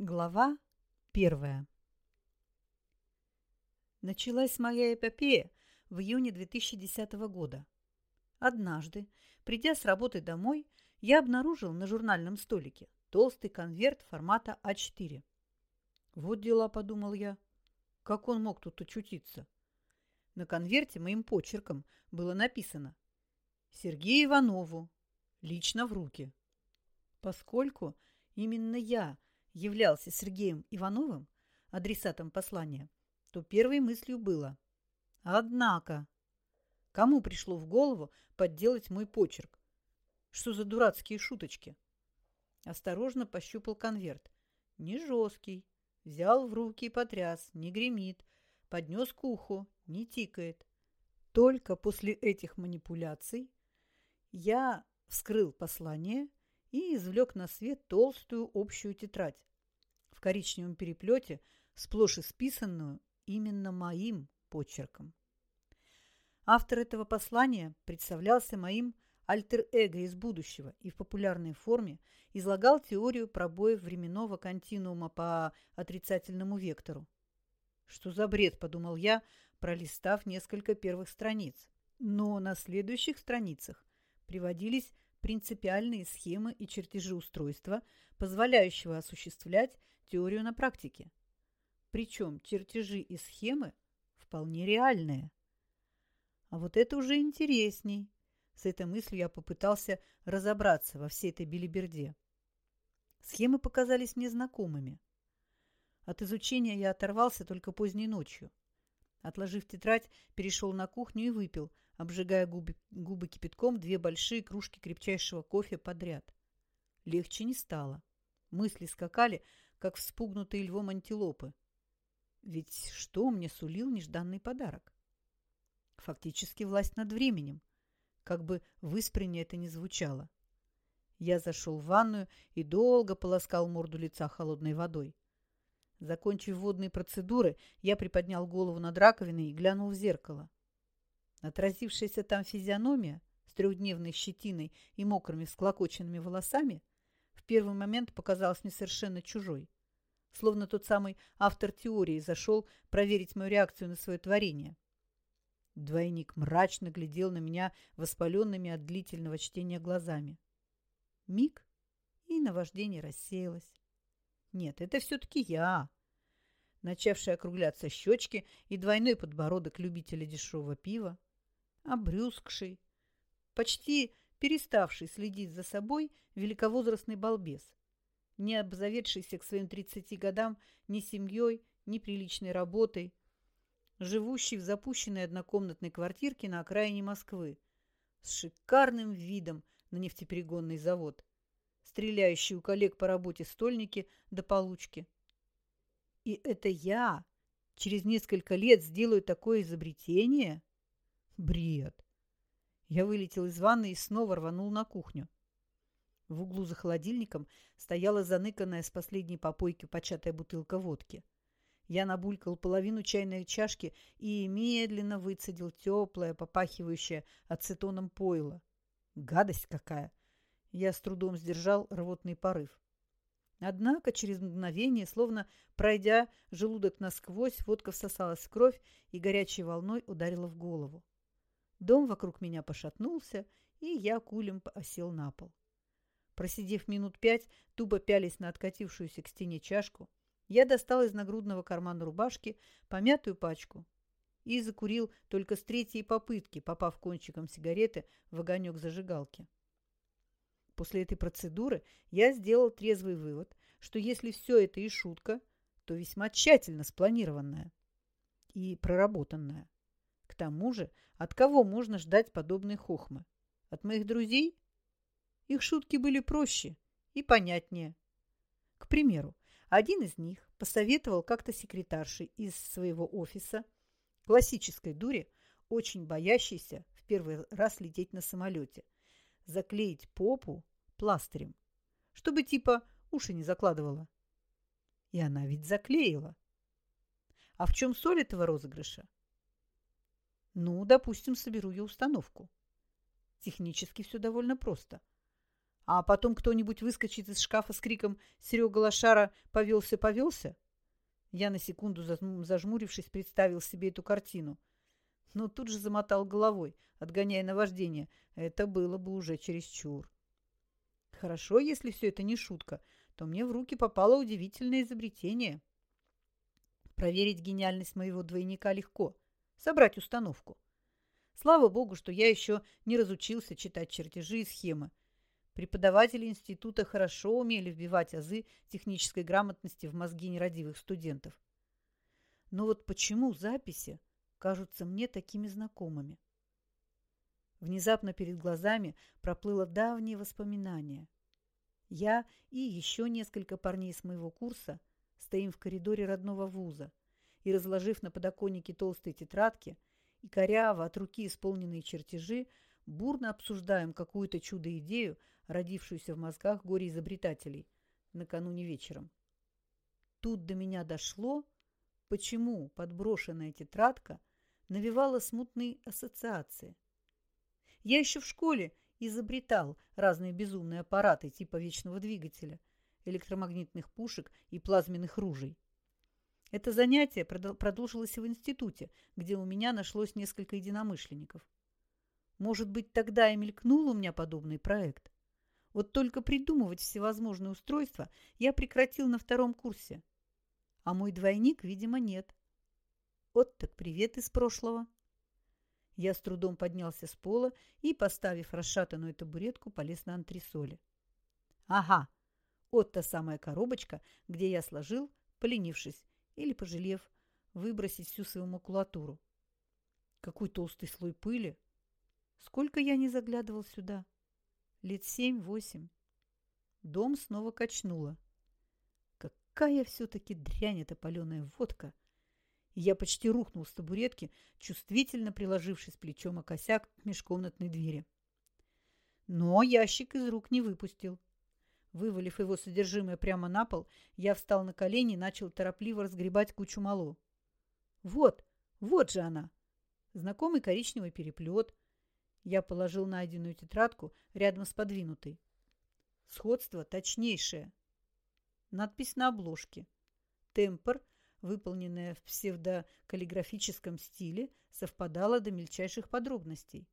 Глава первая Началась моя эпопея в июне 2010 года. Однажды, придя с работы домой, я обнаружил на журнальном столике толстый конверт формата А4. Вот дела, подумал я. Как он мог тут очутиться? На конверте моим почерком было написано «Сергею Иванову, лично в руки». Поскольку именно я – являлся Сергеем Ивановым, адресатом послания, то первой мыслью было «Однако, кому пришло в голову подделать мой почерк? Что за дурацкие шуточки?» Осторожно пощупал конверт. Не жесткий. Взял в руки и потряс. Не гремит. Поднес к уху. Не тикает. Только после этих манипуляций я вскрыл послание и извлек на свет толстую общую тетрадь в коричневом переплете, сплошь исписанную именно моим почерком. Автор этого послания представлялся моим альтер-эго из будущего и в популярной форме излагал теорию пробоев временного континуума по отрицательному вектору. «Что за бред?» – подумал я, пролистав несколько первых страниц. Но на следующих страницах приводились принципиальные схемы и чертежи устройства, позволяющего осуществлять теорию на практике. Причем чертежи и схемы вполне реальные. А вот это уже интересней. С этой мыслью я попытался разобраться во всей этой белиберде. Схемы показались мне знакомыми. От изучения я оторвался только поздней ночью. Отложив тетрадь, перешел на кухню и выпил, обжигая губы, губы кипятком, две большие кружки крепчайшего кофе подряд. Легче не стало. Мысли скакали, как вспугнутые львом антилопы. Ведь что мне сулил нежданный подарок? Фактически власть над временем, как бы в Исприне это ни звучало. Я зашел в ванную и долго полоскал морду лица холодной водой. Закончив водные процедуры, я приподнял голову над раковиной и глянул в зеркало. Отразившаяся там физиономия с трехдневной щетиной и мокрыми всклокоченными волосами первый момент показалась мне совершенно чужой. Словно тот самый автор теории зашел проверить мою реакцию на свое творение. Двойник мрачно глядел на меня воспаленными от длительного чтения глазами. Миг, и наваждение рассеялось. Нет, это все-таки я. Начавшие округляться щечки и двойной подбородок любителя дешевого пива. Обрюзгший, почти переставший следить за собой великовозрастный балбес, не обзаведшийся к своим 30 годам ни семьей, ни приличной работой, живущий в запущенной однокомнатной квартирке на окраине Москвы с шикарным видом на нефтеперегонный завод, стреляющий у коллег по работе стольники до получки. И это я через несколько лет сделаю такое изобретение? Бред! Я вылетел из ванны и снова рванул на кухню. В углу за холодильником стояла заныканная с последней попойки початая бутылка водки. Я набулькал половину чайной чашки и медленно выцедил теплое, попахивающее ацетоном пойло. Гадость какая! Я с трудом сдержал рвотный порыв. Однако через мгновение, словно пройдя желудок насквозь, водка всосалась в кровь и горячей волной ударила в голову. Дом вокруг меня пошатнулся, и я кулем осел на пол. Просидев минут пять, тупо пялись на откатившуюся к стене чашку, я достал из нагрудного кармана рубашки помятую пачку и закурил только с третьей попытки, попав кончиком сигареты в огонек зажигалки. После этой процедуры я сделал трезвый вывод, что если все это и шутка, то весьма тщательно спланированная и проработанная. Тому же, от кого можно ждать подобной хохмы? От моих друзей? Их шутки были проще и понятнее. К примеру, один из них посоветовал как-то секретарше из своего офиса, классической дуре, очень боящейся в первый раз лететь на самолете, заклеить попу пластырем, чтобы типа уши не закладывала. И она ведь заклеила. А в чем соль этого розыгрыша? Ну, допустим, соберу я установку. Технически все довольно просто. а потом кто-нибудь выскочит из шкафа с криком «Серега Лошара повелся, повелся?» Я на секунду, зажмурившись, представил себе эту картину. Но тут же замотал головой, отгоняя наваждение. Это было бы уже чересчур. Хорошо, если все это не шутка, то мне в руки попало удивительное изобретение. Проверить гениальность моего двойника легко. Собрать установку. Слава богу, что я еще не разучился читать чертежи и схемы. Преподаватели института хорошо умели вбивать азы технической грамотности в мозги нерадивых студентов. Но вот почему записи кажутся мне такими знакомыми? Внезапно перед глазами проплыло давнее воспоминание. Я и еще несколько парней с моего курса стоим в коридоре родного вуза и, разложив на подоконнике толстые тетрадки и коряво от руки исполненные чертежи, бурно обсуждаем какую-то чудо-идею, родившуюся в мозгах горе-изобретателей накануне вечером. Тут до меня дошло, почему подброшенная тетрадка навевала смутные ассоциации. Я еще в школе изобретал разные безумные аппараты типа вечного двигателя, электромагнитных пушек и плазменных ружей. Это занятие продолжилось в институте, где у меня нашлось несколько единомышленников. Может быть, тогда и мелькнул у меня подобный проект. Вот только придумывать всевозможные устройства я прекратил на втором курсе. А мой двойник, видимо, нет. Вот так привет из прошлого. Я с трудом поднялся с пола и, поставив расшатанную табуретку, полез на антресоли. Ага, вот та самая коробочка, где я сложил, поленившись или пожалев, выбросить всю свою макулатуру. Какой толстый слой пыли! Сколько я не заглядывал сюда! Лет семь-восемь. Дом снова качнуло. Какая все-таки дрянь эта паленая водка! я почти рухнул с табуретки, чувствительно приложившись плечом о косяк межкомнатной двери. Но ящик из рук не выпустил. Вывалив его содержимое прямо на пол, я встал на колени и начал торопливо разгребать кучу мало. Вот, вот же она! Знакомый коричневый переплет. Я положил найденную тетрадку рядом с подвинутой. Сходство точнейшее. Надпись на обложке. Темпор, выполненная в псевдокаллиграфическом стиле, совпадала до мельчайших подробностей.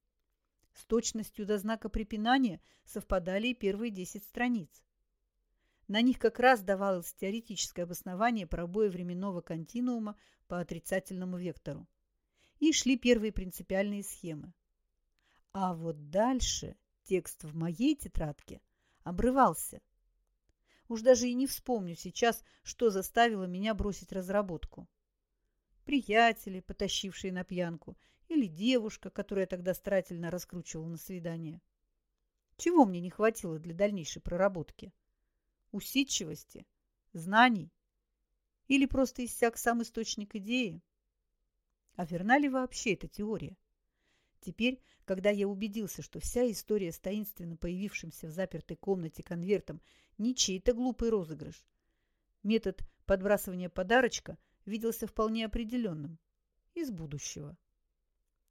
С точностью до знака препинания совпадали и первые десять страниц. На них как раз давалось теоретическое обоснование пробоя временного континуума по отрицательному вектору. И шли первые принципиальные схемы. А вот дальше текст в моей тетрадке обрывался. Уж даже и не вспомню сейчас, что заставило меня бросить разработку. Приятели, потащившие на пьянку, или девушка, которую я тогда старательно раскручивал на свидание. Чего мне не хватило для дальнейшей проработки? усидчивости, знаний или просто иссяк сам источник идеи? А верна ли вообще эта теория? Теперь, когда я убедился, что вся история с таинственно появившимся в запертой комнате конвертом не чей-то глупый розыгрыш, метод подбрасывания подарочка виделся вполне определенным, из будущего.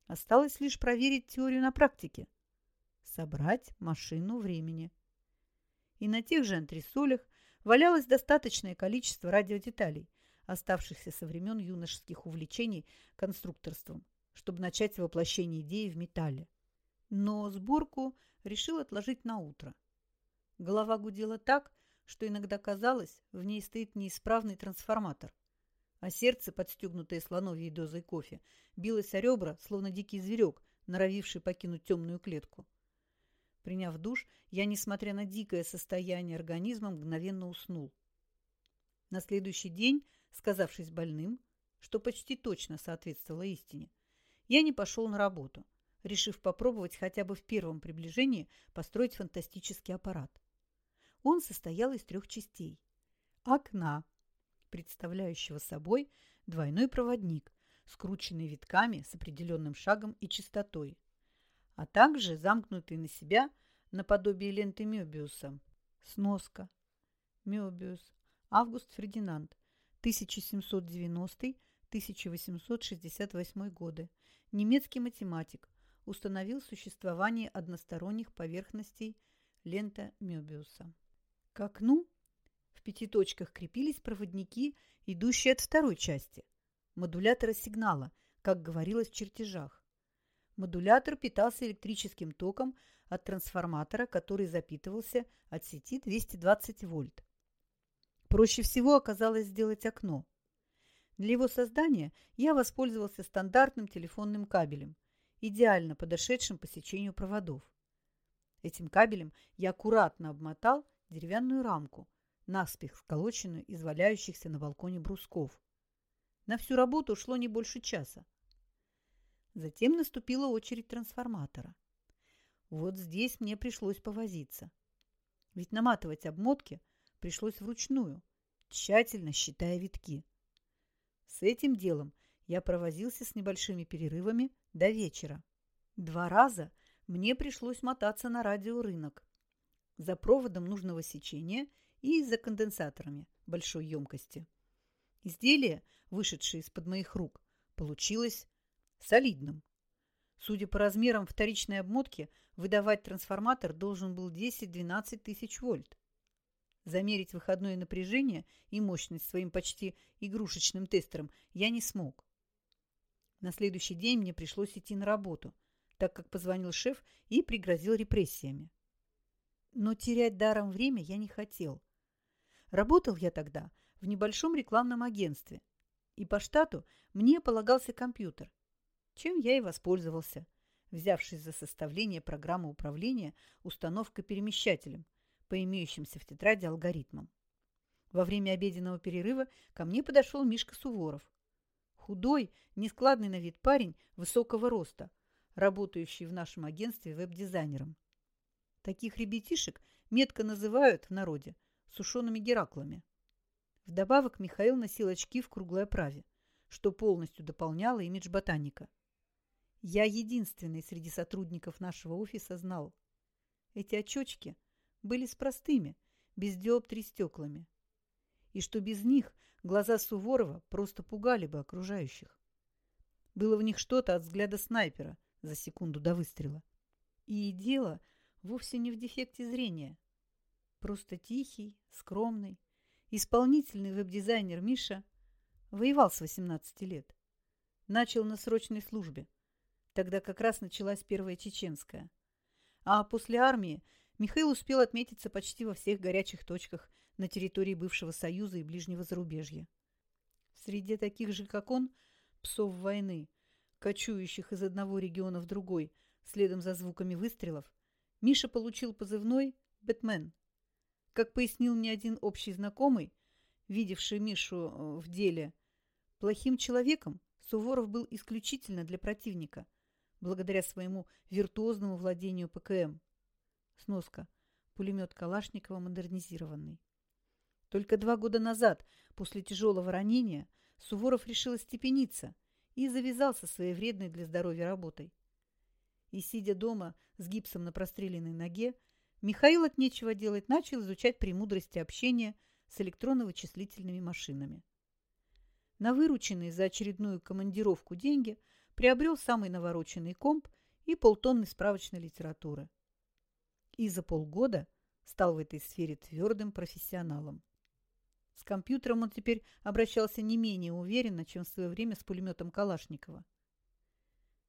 Осталось лишь проверить теорию на практике. Собрать машину времени и на тех же антресолях валялось достаточное количество радиодеталей, оставшихся со времен юношеских увлечений конструкторством, чтобы начать воплощение идеи в металле. Но сборку решил отложить на утро. Голова гудела так, что иногда казалось, в ней стоит неисправный трансформатор, а сердце, подстегнутое слоновьей дозой кофе, билось о ребра, словно дикий зверек, норовивший покинуть темную клетку. Приняв душ, я, несмотря на дикое состояние организма, мгновенно уснул. На следующий день, сказавшись больным, что почти точно соответствовало истине, я не пошел на работу, решив попробовать хотя бы в первом приближении построить фантастический аппарат. Он состоял из трех частей. Окна, представляющего собой двойной проводник, скрученный витками с определенным шагом и частотой, а также замкнутый на себя наподобие ленты Мёбиуса. Сноска. Мёбиус. Август Фердинанд. 1790-1868 годы. Немецкий математик. Установил существование односторонних поверхностей Лента Мёбиуса. К окну в пяти точках крепились проводники, идущие от второй части – модулятора сигнала, как говорилось в чертежах. Модулятор питался электрическим током от трансформатора, который запитывался от сети 220 вольт. Проще всего оказалось сделать окно. Для его создания я воспользовался стандартным телефонным кабелем, идеально подошедшим по сечению проводов. Этим кабелем я аккуратно обмотал деревянную рамку, наспех сколоченную из валяющихся на балконе брусков. На всю работу ушло не больше часа. Затем наступила очередь трансформатора. Вот здесь мне пришлось повозиться. Ведь наматывать обмотки пришлось вручную, тщательно считая витки. С этим делом я провозился с небольшими перерывами до вечера. Два раза мне пришлось мотаться на радиорынок за проводом нужного сечения и за конденсаторами большой емкости. Изделие, вышедшее из-под моих рук, получилось солидным. Судя по размерам вторичной обмотки, выдавать трансформатор должен был 10-12 тысяч вольт. Замерить выходное напряжение и мощность своим почти игрушечным тестером я не смог. На следующий день мне пришлось идти на работу, так как позвонил шеф и пригрозил репрессиями. Но терять даром время я не хотел. Работал я тогда в небольшом рекламном агентстве, и по штату мне полагался компьютер, чем я и воспользовался, взявшись за составление программы управления установкой-перемещателем, по имеющимся в тетради алгоритмам. Во время обеденного перерыва ко мне подошел Мишка Суворов. Худой, нескладный на вид парень высокого роста, работающий в нашем агентстве веб-дизайнером. Таких ребятишек метко называют в народе сушеными гераклами. Вдобавок Михаил носил очки в круглой оправе, что полностью дополняло имидж ботаника. Я единственный среди сотрудников нашего офиса знал. Эти очечки были с простыми, без диоптрий стеклами. И что без них глаза Суворова просто пугали бы окружающих. Было в них что-то от взгляда снайпера за секунду до выстрела. И дело вовсе не в дефекте зрения. Просто тихий, скромный, исполнительный веб-дизайнер Миша воевал с 18 лет. Начал на срочной службе. Тогда как раз началась Первая Чеченская. А после армии Михаил успел отметиться почти во всех горячих точках на территории бывшего Союза и ближнего зарубежья. Среди таких же, как он, псов войны, кочующих из одного региона в другой, следом за звуками выстрелов, Миша получил позывной «Бэтмен». Как пояснил мне один общий знакомый, видевший Мишу э, в деле, плохим человеком Суворов был исключительно для противника, благодаря своему виртуозному владению ПКМ. Сноска. Пулемет Калашникова модернизированный. Только два года назад, после тяжелого ранения, Суворов решил остепениться и завязался своей вредной для здоровья работой. И, сидя дома с гипсом на простреленной ноге, Михаил от нечего делать начал изучать премудрости общения с электронно-вычислительными машинами. На вырученные за очередную командировку деньги приобрел самый навороченный комп и полтонны справочной литературы и за полгода стал в этой сфере твердым профессионалом. С компьютером он теперь обращался не менее уверенно, чем в свое время с пулеметом Калашникова.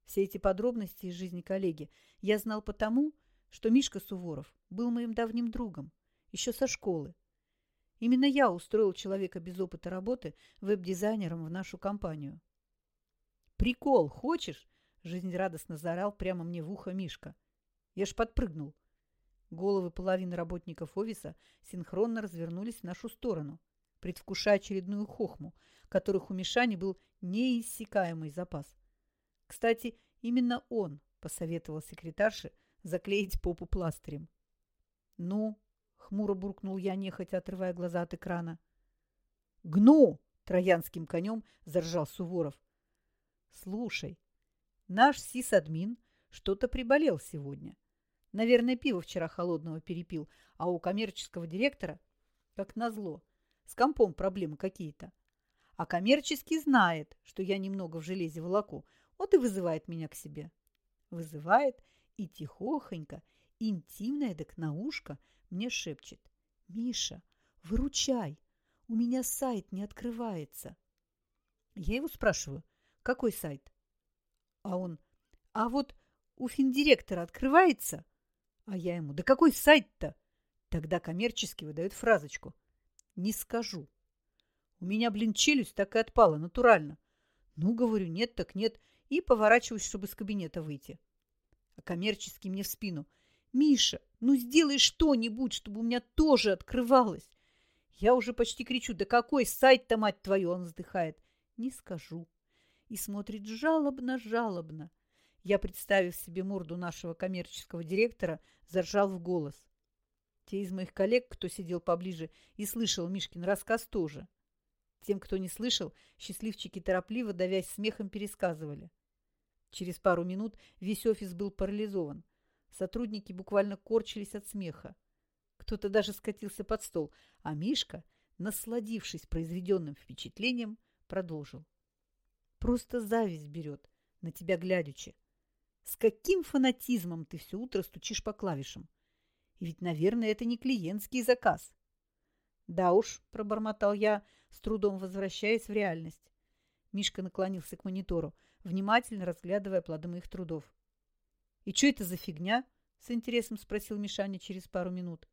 Все эти подробности из жизни коллеги я знал потому, что Мишка Суворов был моим давним другом, еще со школы. Именно я устроил человека без опыта работы веб-дизайнером в нашу компанию. «Прикол, хочешь?» – жизнерадостно заорал прямо мне в ухо Мишка. Я ж подпрыгнул. Головы половины работников офиса синхронно развернулись в нашу сторону, предвкушая очередную хохму, которых у Мишани был неиссякаемый запас. Кстати, именно он посоветовал секретарше заклеить попу пластырем. «Ну?» — хмуро буркнул я, нехотя отрывая глаза от экрана. «Гну!» — троянским конем заржал Суворов. «Слушай, наш сисадмин что-то приболел сегодня. Наверное, пиво вчера холодного перепил, а у коммерческого директора, как назло, с компом проблемы какие-то. А коммерческий знает, что я немного в железе волоку, вот и вызывает меня к себе. Вызывает и тихохонько, интимное так на ушко мне шепчет. «Миша, выручай, у меня сайт не открывается». Я его спрашиваю, какой сайт? А он, а вот у финдиректора открывается? А я ему, да какой сайт-то? Тогда коммерчески выдает фразочку. Не скажу. У меня, блин, челюсть так и отпала, натурально. Ну, говорю, нет так нет, и поворачиваюсь, чтобы из кабинета выйти. А коммерческий мне в спину. Миша, ну сделай что-нибудь, чтобы у меня тоже открывалось. Я уже почти кричу, да какой сайт-то, мать твою, он вздыхает. Не скажу. И смотрит жалобно-жалобно. Я, представив себе морду нашего коммерческого директора, заржал в голос. Те из моих коллег, кто сидел поближе и слышал Мишкин рассказ, тоже. Тем, кто не слышал, счастливчики торопливо, давясь смехом, пересказывали. Через пару минут весь офис был парализован. Сотрудники буквально корчились от смеха. Кто-то даже скатился под стол, а Мишка, насладившись произведенным впечатлением, продолжил. «Просто зависть берет, на тебя глядячи. С каким фанатизмом ты все утро стучишь по клавишам? И ведь, наверное, это не клиентский заказ». «Да уж», – пробормотал я, с трудом возвращаясь в реальность. Мишка наклонился к монитору, внимательно разглядывая плоды моих трудов. «И что это за фигня?» – с интересом спросил Мишаня через пару минут.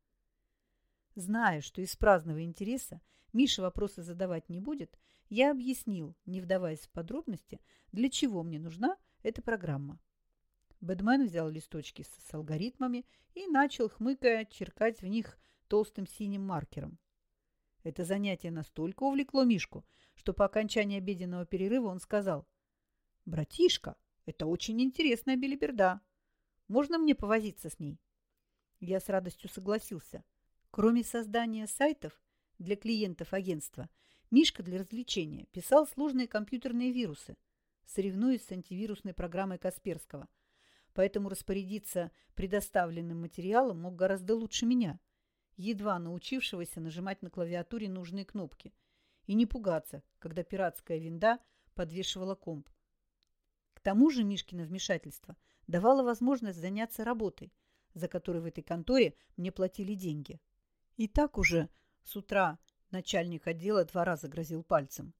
Зная, что из праздного интереса Миша вопросы задавать не будет, я объяснил, не вдаваясь в подробности, для чего мне нужна эта программа. Бэдмен взял листочки с алгоритмами и начал, хмыкая, черкать в них толстым синим маркером. Это занятие настолько увлекло Мишку, что по окончании обеденного перерыва он сказал, «Братишка, это очень интересная белиберда. Можно мне повозиться с ней?» Я с радостью согласился. Кроме создания сайтов для клиентов агентства, Мишка для развлечения писал сложные компьютерные вирусы, соревнуясь с антивирусной программой Касперского. Поэтому распорядиться предоставленным материалом мог гораздо лучше меня – едва научившегося нажимать на клавиатуре нужные кнопки, и не пугаться, когда пиратская винда подвешивала комп. Тому же Мишкино вмешательство давало возможность заняться работой, за которую в этой конторе мне платили деньги. И так уже с утра начальник отдела два раза грозил пальцем.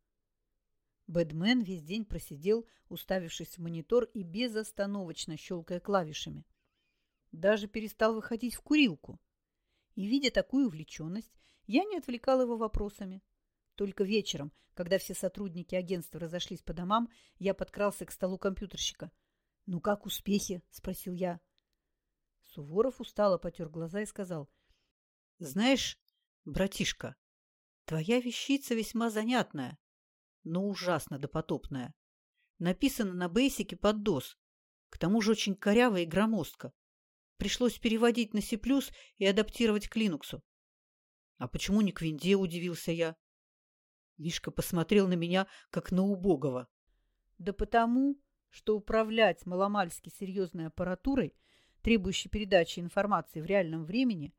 Бэдмен весь день просидел, уставившись в монитор и безостановочно щелкая клавишами. Даже перестал выходить в курилку – и, видя такую увлеченность, я не отвлекал его вопросами. Только вечером, когда все сотрудники агентства разошлись по домам, я подкрался к столу компьютерщика. «Ну как успехи?» – спросил я. Суворов устало потер глаза и сказал. «Знаешь, братишка, твоя вещица весьма занятная, но ужасно допотопная. Написана на бейсике под DOS, к тому же очень коряво и громоздко. Пришлось переводить на C++ и адаптировать к Linux. А почему не к винде, удивился я. Мишка посмотрел на меня, как на убогого. Да потому, что управлять маломальски серьезной аппаратурой, требующей передачи информации в реальном времени,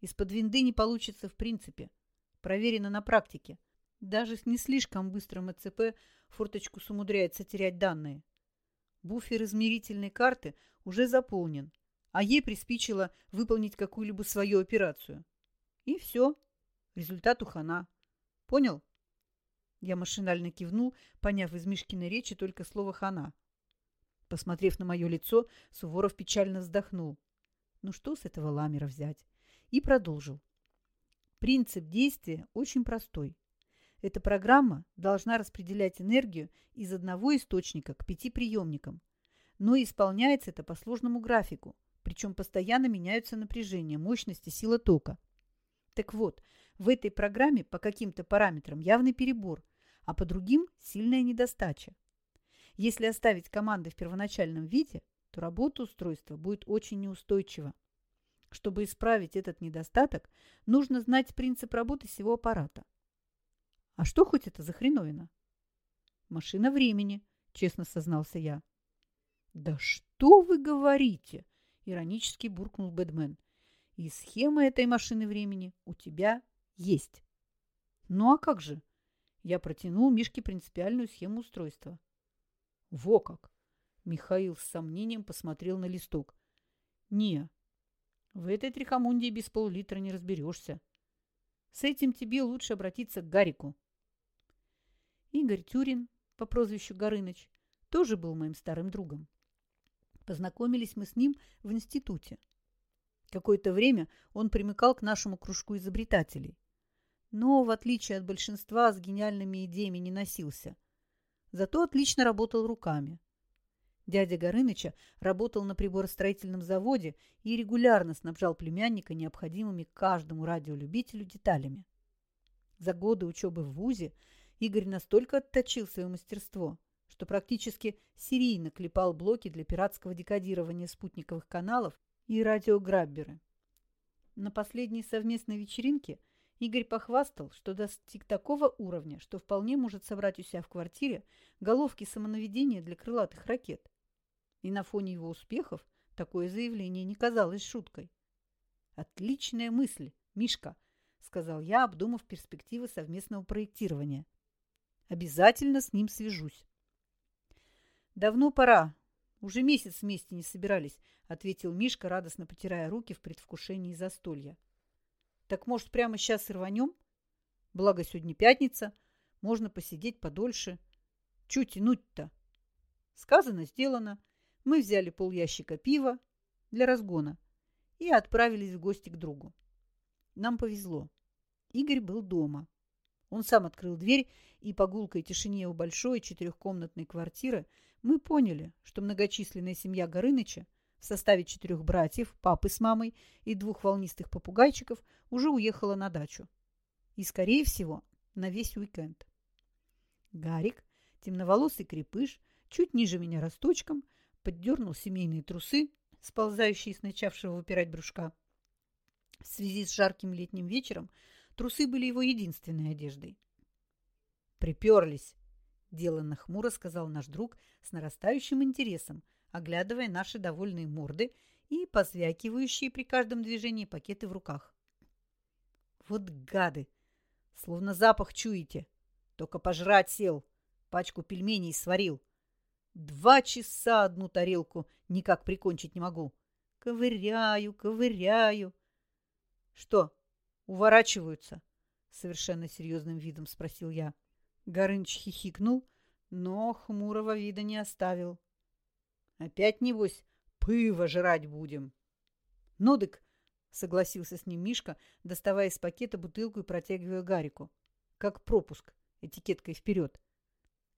из-под винды не получится в принципе. Проверено на практике. Даже с не слишком быстрым ЭЦП форточку умудряется терять данные. Буфер измерительной карты уже заполнен, а ей приспичило выполнить какую-либо свою операцию. И все. Результату хана. Понял? Я машинально кивнул, поняв из Мишкиной речи только слово «хана». Посмотрев на мое лицо, Суворов печально вздохнул. Ну что с этого ламера взять? И продолжил. Принцип действия очень простой. Эта программа должна распределять энергию из одного источника к пяти приемникам. Но исполняется это по сложному графику, причем постоянно меняются напряжения, мощности, сила тока. Так вот, в этой программе по каким-то параметрам явный перебор, а по другим – сильная недостача. Если оставить команды в первоначальном виде, то работа устройства будет очень неустойчива. Чтобы исправить этот недостаток, нужно знать принцип работы всего аппарата. А что хоть это за хреновина? Машина времени, честно сознался я. Да что вы говорите? Иронически буркнул Бэдмен. И схема этой машины времени у тебя есть. Ну а как же? Я протянул Мишке принципиальную схему устройства. Во как! Михаил с сомнением посмотрел на листок. Не, В этой трихомундии без пол-литра не разберешься. С этим тебе лучше обратиться к Гарику. Игорь Тюрин по прозвищу Горыныч тоже был моим старым другом. Познакомились мы с ним в институте. Какое-то время он примыкал к нашему кружку изобретателей. Но, в отличие от большинства, с гениальными идеями не носился. Зато отлично работал руками. Дядя Горыныча работал на приборостроительном заводе и регулярно снабжал племянника необходимыми каждому радиолюбителю деталями. За годы учебы в ВУЗе Игорь настолько отточил свое мастерство, что практически серийно клепал блоки для пиратского декодирования спутниковых каналов и радиограбберы. На последней совместной вечеринке Игорь похвастал, что достиг такого уровня, что вполне может собрать у себя в квартире головки самонаведения для крылатых ракет. И на фоне его успехов такое заявление не казалось шуткой. «Отличная мысль, Мишка», – сказал я, обдумав перспективы совместного проектирования. «Обязательно с ним свяжусь». «Давно пора. Уже месяц вместе не собирались», – ответил Мишка, радостно потирая руки в предвкушении застолья. «Так, может, прямо сейчас и рванем? Благо, сегодня пятница. Можно посидеть подольше. Чуть тянуть-то?» Сказано, сделано. Мы взяли полящика пива для разгона и отправились в гости к другу. Нам повезло. Игорь был дома. Он сам открыл дверь, и по гулкой тишине у большой четырехкомнатной квартиры мы поняли, что многочисленная семья Горыныча в составе четырех братьев, папы с мамой и двух волнистых попугайчиков уже уехала на дачу. И, скорее всего, на весь уикенд. Гарик, темноволосый крепыш, чуть ниже меня росточком, поддернул семейные трусы, сползающие с начавшего выпирать брюшка. В связи с жарким летним вечером трусы были его единственной одеждой. «Приперлись!» Деланно хмуро сказал наш друг с нарастающим интересом, оглядывая наши довольные морды и позвякивающие при каждом движении пакеты в руках. Вот гады! Словно запах чуете. Только пожрать сел. Пачку пельменей сварил. Два часа одну тарелку никак прикончить не могу. Ковыряю, ковыряю. Что, уворачиваются? Совершенно серьезным видом спросил я. Горыныч хихикнул, но хмурого вида не оставил. Опять, небось, пыво жрать будем. Ну, согласился с ним Мишка, доставая из пакета бутылку и протягивая Гарику. Как пропуск, этикеткой вперед.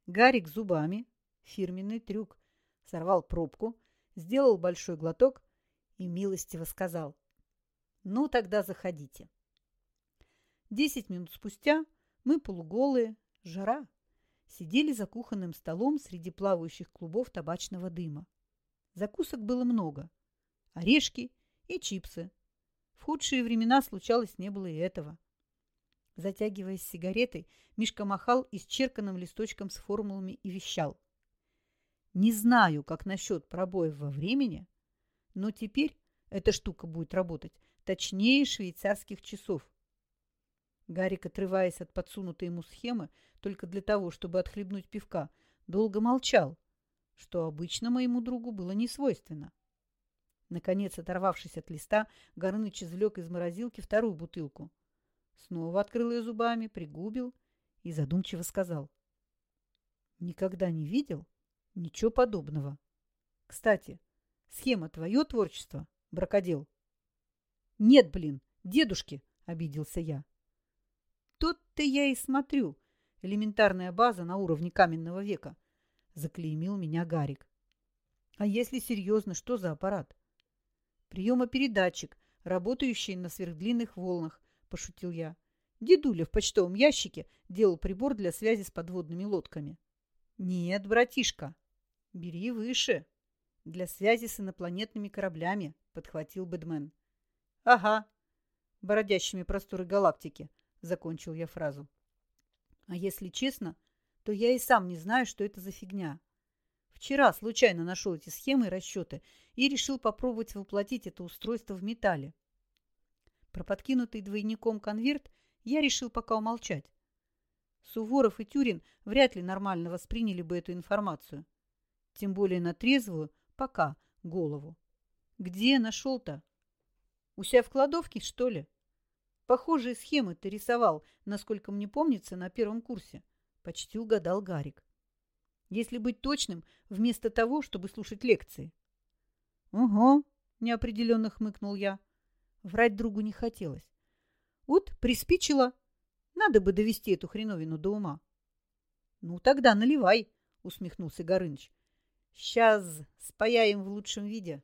Гарик зубами, фирменный трюк, сорвал пробку, сделал большой глоток и милостиво сказал. Ну, тогда заходите. Десять минут спустя мы полуголые, Жара. Сидели за кухонным столом среди плавающих клубов табачного дыма. Закусок было много. Орешки и чипсы. В худшие времена случалось не было и этого. Затягиваясь сигаретой, Мишка махал исчерканным листочком с формулами и вещал. Не знаю, как насчет пробоев во времени, но теперь эта штука будет работать точнее швейцарских часов. Гарик, отрываясь от подсунутой ему схемы, только для того, чтобы отхлебнуть пивка, долго молчал, что обычно моему другу было не свойственно. Наконец, оторвавшись от листа, Горыныч извлек из морозилки вторую бутылку. Снова открыл ее зубами, пригубил и задумчиво сказал. «Никогда не видел ничего подобного. Кстати, схема твое творчество, бракодел?» «Нет, блин, дедушки!» – обиделся я. Тут-то я и смотрю. Элементарная база на уровне каменного века. Заклеймил меня Гарик. А если серьезно, что за аппарат? Приемопередатчик, работающий на сверхдлинных волнах, пошутил я. Дедуля в почтовом ящике делал прибор для связи с подводными лодками. Нет, братишка, бери выше. Для связи с инопланетными кораблями, подхватил Бэдмен. Ага, бородящими просторы галактики, закончил я фразу. А если честно, то я и сам не знаю, что это за фигня. Вчера случайно нашел эти схемы и расчеты и решил попробовать воплотить это устройство в металле. Про подкинутый двойником конверт я решил пока умолчать. Суворов и Тюрин вряд ли нормально восприняли бы эту информацию. Тем более на трезвую, пока, голову. Где нашел-то? У себя в кладовке, что ли? Похожие схемы ты рисовал, насколько мне помнится, на первом курсе. Почти угадал Гарик. Если быть точным, вместо того, чтобы слушать лекции. Угу, неопределенно хмыкнул я. Врать другу не хотелось. Вот приспичило. Надо бы довести эту хреновину до ума. Ну, тогда наливай, усмехнулся Горыныч. Сейчас спаяем в лучшем виде.